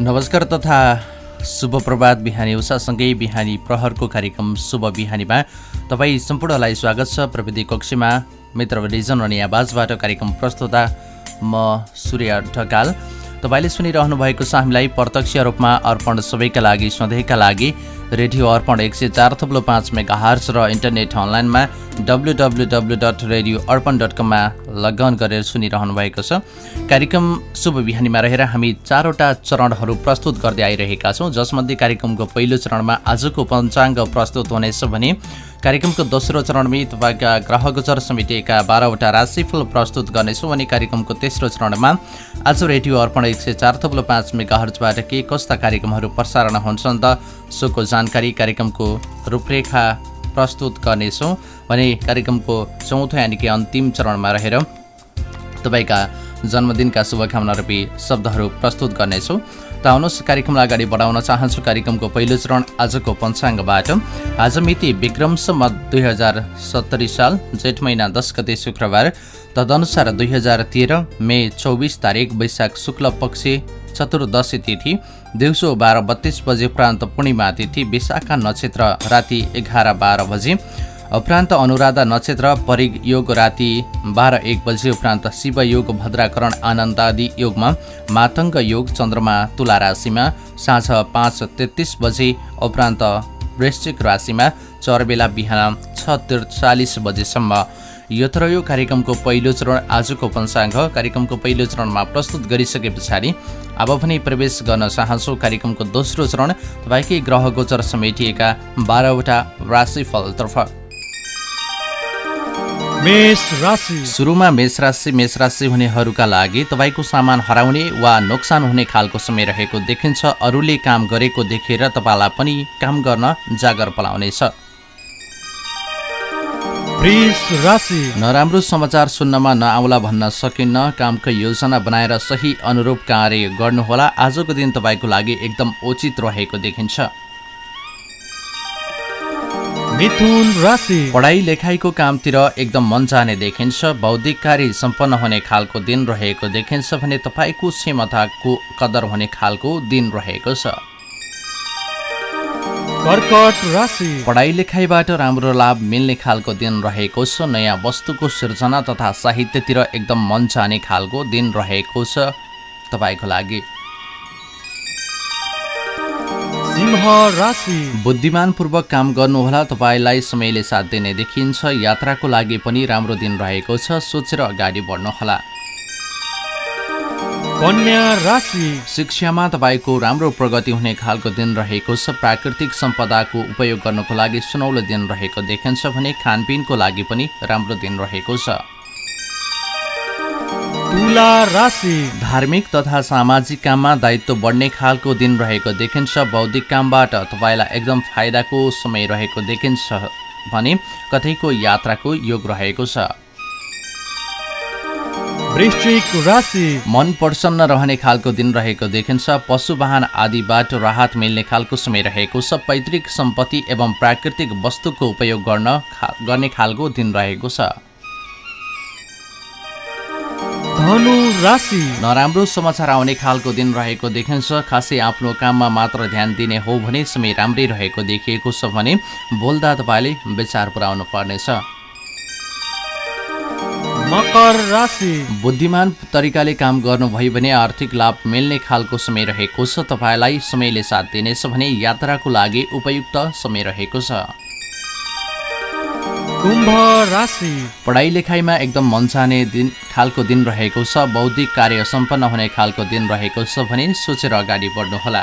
नमस्कार तथा शुभ प्रभात बिहानी उषासँगै बिहानी प्रहरको कार्यक्रम शुभ बिहानीमा तपाईँ सम्पूर्णलाई स्वागत छ प्रविधि कक्षमा। मित्र रिजन अनि आवाजबाट कार्यक्रम प्रस्तुता म सूर्य ढकाल। तपाईँले सुनिरहनु भएको छ हामीलाई प्रत्यक्ष रूपमा अर्पण सबैका लागि सधैँका लागि। रेडियो अर्पण एक सय चार थप्लो पाँच मेगा हार्स र इन्टरनेट अनलाइनमा W W W dot radio Arpan dot कममा लगन गरेर सुनिरहनु भएको छ। कार्यक्रम शुभ बिहानीमा रहेर हामी चारवटा चरणहरू प्रस्तुत गर्दै आइरहेका छौँ जसमध्ये कार्यक्रमको पहिलो चरणमा आजको पञ्चाङ्ग प्रस्तुत हुनेछ भने कार्यक्रमको दोस्रो चरणमै तपाईँका ग्रह गोचर समितिका बाह्रवटा राशिफल प्रस्तुत गर्नेछौँ अनि कार्यक्रमको तेस्रो चरणमा आज रेडियो अर्पण एक सय चार थप्लो पाँच मेगाहरजबाट के कस्ता कार्यक्रमहरू प्रसारण हुन्छन् त सोको जानकारी कार्यक्रमको रूपरेखा प्रस्तुत गर्नेछौँ। भने कार्यक्रमको चौथो यानि कि अन्तिम चरणमा रहेर तपाईँका जन्मदिनका शुभकामना रूपी शब्दहरू प्रस्तुत गर्नेछौँ। त आउनुहोस् कार्यक्रमलाई अगाडि बढाउन चाहन्छु। कार्यक्रमको पहिलो चरण आजको पञ्चाङ्गबाट। आज मिति विक्रमसम्म दुई हजार सत्तरी साल जेठ महिना दस गते शुक्रबार। तदनुसार दुई हजार तेह्र मे चौबिस तारिक वैशाख शुक्ल पक्ष चतुर्दशी तिथि। दिउँसो बाह्र बत्तिस बजे प्रान्त पूर्णिमा तिथि विशाखा नक्षत्र राति एघार बाह्र बजे। उपरान्त अनुराधा नक्षत्र परिग योग राति बाह्र एक बजे उपरान्त शिव योग भद्राकरण आनन्दादि योगमा मातङ्ग योग चन्द्रमा तुला राशिमा साँझ पाँच तेत्तिस बजे उपरान्त वृश्चिक राशिमा चरबेला बिहान छ त्रिचालिस बजेसम्म। यो तर यो कार्यक्रमको पहिलो चरण। आजको पञ्चाङ्ग कार्यक्रमको पहिलो चरणमा प्रस्तुत गरिसके पछाडि अब पनि प्रवेश गर्न चाहन्छौँ कार्यक्रमको दोस्रो चरण। तपाईँकै ग्रह गोचर समेटिएका बाह्रवटा राशिफलतर्फ। सुरुमा मेष राशि मेष राशि हुनेहरूका लागि तपाईँको सामान हराउने वा नोक्सान हुने खालको समय रहेको देखिन्छ। अरूले काम गरेको देखेर तपाईँलाई पनि काम गर्न जागर पलाउनेछ। नराम्रो समाचार सुन्नमा नआउला भन्न सकिन्न। कामको योजना बनाएर सही अनुरूप कार्य गर्नुहोला। आजको दिन तपाईँको लागि एकदम उचित रहेको देखिन्छ। मिथुन राशि। पढाइ लेखाइको कामतिर एकदम मन जाने देखिन्छ बौद्धिक कार्य सम्पन्न हुने खालको दिन रहेको देखिन्छ भने तपाईँको क्षमताको कदर हुने खालको दिन रहेको छ। कर्कट राशि। पढाइ लेखाइबाट राम्रो लाभ मिल्ने खालको दिन रहेको छ नयाँ वस्तुको सिर्जना तथा साहित्यतिर एकदम मन जाने खालको दिन रहेको छ। तपाईँको लागि बुद्धिमानपूर्वक काम गर्नुहोला तपाईँलाई समयले साथ दिने देखिन्छ। यात्राको लागि पनि राम्रो दिन रहेको छ सोचेर अगाडि बढ्नुहोला। कन्या राशि। शिक्षामा तपाईँको राम्रो प्रगति हुने खालको दिन रहेको छ। प्राकृतिक सम्पदाको उपयोग गर्नको लागि सुनौलो दिन रहेको देखिन्छ भने खानपिनको लागि पनि राम्रो दिन रहेको छ। तुला राशि। धार्मिक तथा सामाजिक काममा दायित्व बढ्ने खालको दिन रहेको देखिन्छ। बौद्धिक कामबाट तपाईँलाई एकदम फाइदाको समय रहेको देखिन्छ भने कतैको यात्राको योग रहेको छ। वृश्चिक राशि। मन प्रसन्न रहने खालको दिन रहेको देखिन्छ। पशुवाहन आदिबाट राहत मिल्ने खालको समय रहेको छ। पैतृक सम्पत्ति एवं प्राकृतिक वस्तुको उपयोग गर्न गर्ने खालको दिन रहेको छ। धनु राशि। नराम्रो समाचार आउने खालको दिन रहेको देखिन्छ। खासै आफ्नो काममा मात्र ध्यान दिने हो भने समय राम्रै रहेको देखिएको छ भने बोल्दा तपाईँले विचार पुर्याउनु पर्नेछ। मकर राशि। बुद्धिमान तरिकाले काम गर्नुभयो भने आर्थिक लाभ मिल्ने खालको समय रहेको छ। तपाईँलाई समयले साथ दिनेछ भने यात्राको लागि उपयुक्त समय रहेको छ। कुम्भ राशि। पढाइ लेखाइमा एकदम मन चाहने दिन खालको दिन रहेको छ बौद्धिक कार्य सम्पन्न हुने खालको दिन रहेको छ भने सोचेर अगाडि बढ्नुहोला।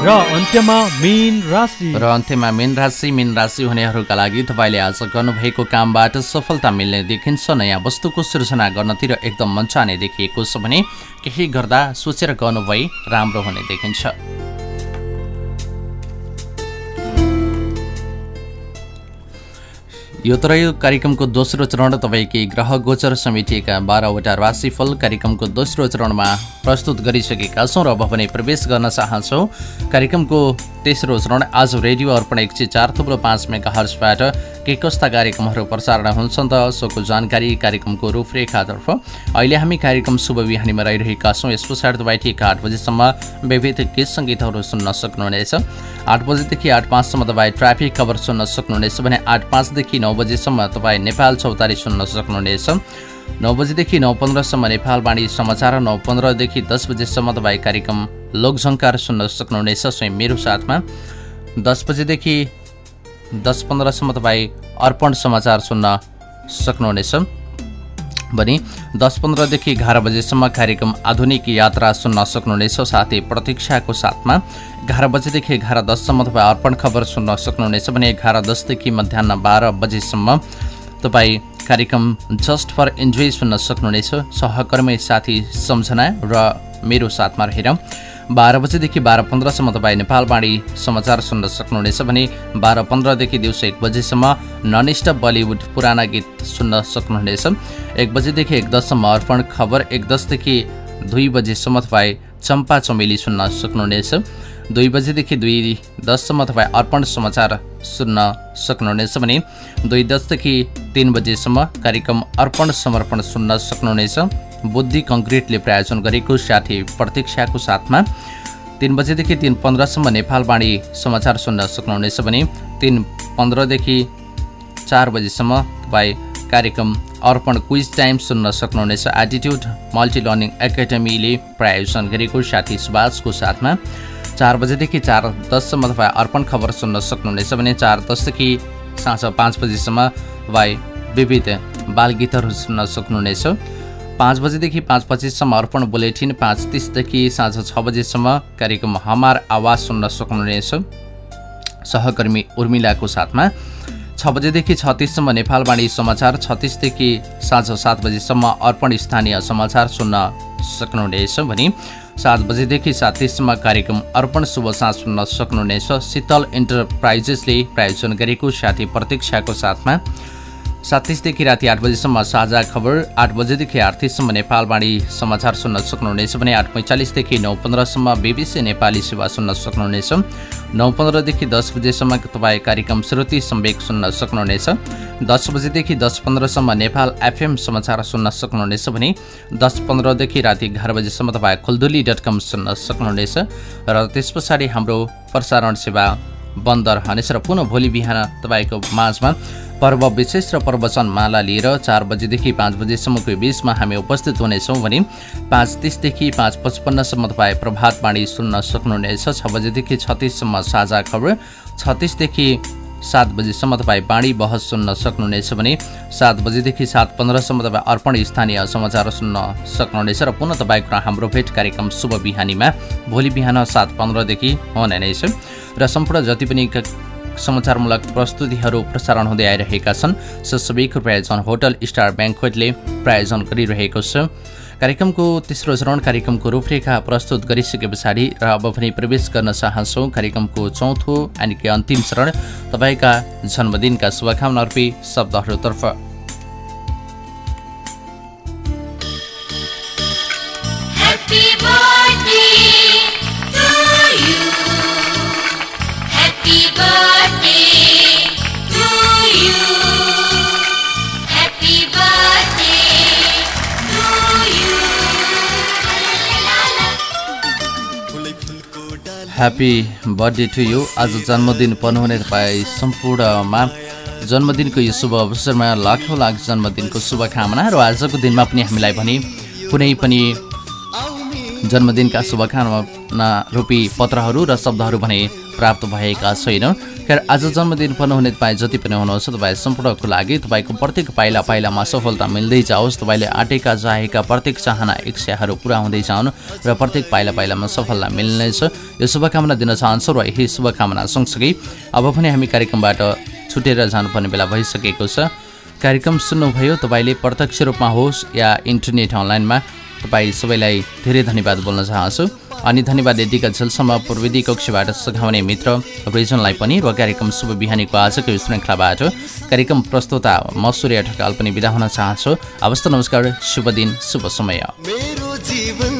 र अन्त्यमा मेन राशि। र अन्त्यमा मेन राशि मेन राशि हुनेहरूका लागि तपाईँले आज गर्नुभएको कामबाट सफलता मिल्ने देखिन्छ नयाँ वस्तुको सृजना गर्नतिर एकदम मन्चाने देखिएको छ भने केही गर्दा सोचेर गर्नुभए राम्रो हुने देखिन्छ। यो तर यो कार्यक्रमको दोस्रो चरण तपाईँकै ग्रह गोचर समितिका बाह्रवटा राशिफल कार्यक्रमको दोस्रो चरणमा प्रस्तुत गरिसकेका छौँ र अब भने प्रवेश गर्न चाहन्छौँ। कार्यक्रमको तेस्रो चरण आज रेडियो अर्पण एक सय चार थुप्रो पाँच मेगा हर्सबाट के कस्ता कार्यक्रमहरू प्रसारण हुन्छन् त। सोको जानकारी कार्यक्रमको रूपरेखातर्फ अहिले हामी कार्यक्रम शुभ बिहानीमा रहिरहेका छौँ। यस पछाडि तपाईँ ठिक आठ बजीसम्म विविध गीत सङ्गीतहरू सुन्न सक्नुहुनेछ। आठ बजीदेखि आठ पाँचसम्म तपाईँ ट्राफिक खबर सुन्न सक्नुहुनेछ भने आठ पाँचदेखि नौ बजीसम्म तपाईँ नेपाल चौतारी सुन्न सक्नुहुनेछ। नौ बजीदेखि नौ पन्ध्रसम्म नेपालवाणी समाचार नौ पन्ध्रदेखि दस बजेसम्म तपाईँ कार्यक्रम लोकझङ्कार सुन्न सक्नुहुनेछ स्वयं मेरो साथमा। दस बजेदेखि दस पन्ध्रसम्म तपाईँ अर्पण समाचार सुन्न सक्नुहुनेछ। भने दस पन्ध्रदेखि एघार बजेसम्म कार्यक्रम आधुनिक यात्रा सुन्न सक्नुहुनेछ। साथै प्रतीक्षाको साथमा एघार बजेदेखि एघार दससम्म तपाईँ अर्पण खबर सुन्न सक्नुहुनेछ। भने एघार दसदेखि मध्याह बाह्र बजेसम्म तपाईँ कार्यक्रम जस्ट फर इन्जोय सुन्न सक्नुहुनेछ। सहकर्मी साथी सम्झना र मेरो साथमा रहेर बाह्र बजेदेखि बाह्र पन्ध्रसम्म तपाईँ नेपालवाणी समाचार सुन्न सक्नुहुनेछ भने बाह्र पन्ध्रदेखि दिउँसो एक बजेसम्म ननिष्ठ बलिउड पुराना गीत सुन्न सक्नुहुनेछ। एक बजेदेखि एक दससम्म अर्पण खबर एक दसदेखि दुई बजेसम्म तपाईँ चम्पा चमेली सुन्न सक्नुहुनेछ। दुई बजेदेखि दुई दससम्म तपाईँ अर्पण समाचार सुन्न सक्नुहुनेछ भने दुई दसदेखि तिन बजेसम्म कार्यक्रम अर्पण समर्पण सुन्न सक्नुहुनेछ। बुद्धि कङ्क्रिटले प्रायोजन गरेको साथी प्रतीक्षाको साथमा तिन बजेदेखि तिन पन्ध्रसम्म नेपालवाणी समाचार सुन्न सक्नुहुनेछ भने तिन पन्ध्रदेखि चार बजीसम्म तपाईँ कार्यक्रम अर्पण क्विज टाइम सुन्न सक्नुहुनेछ। एटिट्युड मल्टी लर्निङ एकाडेमीले प्रायोजन गरेको साथी सुभाषको साथमा चार बजेदेखि चार दससम्म तपाईँ अर्पण खबर सुन्न सक्नुहुनेछ भने चार दसदेखि साँझ पाँच बजीसम्म तपाईँ विविध बालगीतहरू सुन्न सक्नुहुनेछ। पाँच बजेदेखि पाँच पच्चिससम्म अर्पण बुलेटिन पाँच तिसदेखि साँझ छ बजेसम्म कार्यक्रम हमार आवाज सुन्न सक्नुहुनेछ। सहकर्मी उर्मिलाको साथमा छ बजेदेखि छत्तिससम्म नेपालवाणी समाचार छत्तिसदेखि साँझ सात बजीसम्म अर्पण स्थानीय समाचार सुन्न सक्नुहुनेछ भने सात बजेदेखि सात तिससम्म कार्यक्रम अर्पण शुभ साँझ सुन्न सक्नुहुनेछ। शीतल इन्टरप्राइजेसले प्रायोजन गरेको साथी प्रतीक्षाको साथमा सात तिसदेखि राति आठ बजीसम्म साझा खबर आठ बजेदेखि आठ तिससम्म नेपालवाणी समाचार सुन्न सक्नुहुनेछ भने आठ पैँचालिसदेखि नौ पन्ध्रसम्म बिबिसी नेपाली सेवा सुन्न सक्नुहुनेछ। नौ पन्ध्रदेखि दस बजेसम्म तपाईँ कार्यक्रम श्रुति सम्वेक सुन्न सक्नुहुनेछ। दस बजेदेखि दस पन्ध्रसम्म नेपाल एफएम समाचार सुन्न सक्नुहुनेछ भने दस पन्ध्रदेखि राति एघार बजेसम्म तपाईँ खुल्दुली डट कम सुन्न सक्नुहुनेछ र त्यस पछाडि हाम्रो प्रसारण सेवा बन्द रहनेछ र पुनः भोलि बिहान तपाईँको माझमा पर्व विशेष र प्रवचन माला लिएर चार बजीदेखि पाँच बजीसम्मको बिचमा हामी उपस्थित हुनेछौँ भने पाँच तिसदेखि पाँच पचपन्नसम्म तपाईँ प्रभात बाणी सुन्न सक्नुहुनेछ। छ बजेदेखि छत्तिससम्म साझा खबर। छत्तिसदेखि सात बजीसम्म तपाईँ बाणी बहस सुन्न सक्नुहुनेछ भने सात बजीदेखि सात पन्ध्रसम्म तपाईँ अर्पण स्थानीय समाचार सुन्न सक्नुहुनेछ र पुनः तपाईँको हाम्रो भेट कार्यक्रम शुभ बिहानीमा। भोलि बिहान सात पन्ध्रदेखि हुने नै छ। र सम्पूर्ण जति पनि समाचारमूलक प्रस्तुतिहरू प्रसारण हुँदै आइरहेका छन्। सबै प्रायोजन होटल स्टार ब्याङ्कवेटले प्रायोजन गरिरहेको छ। कार्यक्रमको तेस्रो चरण कार्यक्रमको रूपरेखा प्रस्तुत गरिसके पछाडि र अब पनि प्रवेश गर्न चाहन्छौँ कार्यक्रमको चौथो अनि कि अन्तिम चरण तपाईँका जन्मदिनका शुभकामना अर्पी शब्दहरूतर्फ। ह्याप्पी बर्थडे टु यु आज जन्मदिन पर्नुहुने तपाईँ सम्पूर्णमा जन्मदिनको यो शुभ अवसरमा लाखौँ लाख जन्मदिनको शुभकामना र आजको दिनमा पनि हामीलाई भने कुनै पनि जन्मदिनका शुभकामना रूपी पत्रहरू र शब्दहरू भने प्राप्त भएका छैन। खेर आज जन्मदिन पर्नु हुने तपाईँ जति पनि हुनुहुन्छ तपाईँ सम्पूर्णको लागि तपाईँको प्रत्येक पाइला पाइलामा सफलता मिल्दै जाओस्। तपाईँले आँटेका चाहेका प्रत्येक चाहना इच्छाहरू पुरा हुँदै जानु र प्रत्येक पाइला पाइलामा सफलता मिल्नेछ। यो शुभकामना दिन चाहन्छौँ र यही शुभकामना सँगसँगै अब पनि हामी कार्यक्रमबाट छुटेर जानुपर्ने बेला भइसकेको छ। कार्यक्रम सुन्नुभयो तपाईँले प्रत्यक्ष रूपमा होस् या इन्टरनेट अनलाइनमा तपाईँ सबैलाई धेरै धन्यवाद बोल्न चाहन्छु। अनि धन्यवाद यतिका झेलसम्म प्रविधि कक्षबाट सघाउने मित्र रिजनलाई पनि र कार्यक्रम शुभ बिहानीको आजको श्रृङ्खलाबाट। कार्यक्रम प्रस्तुता म सूर्य ढकाल पनि बिदा हुन चाहन्छु। अवस्था नमस्कार शुभ दिन शुभ समय। मेरो जीवन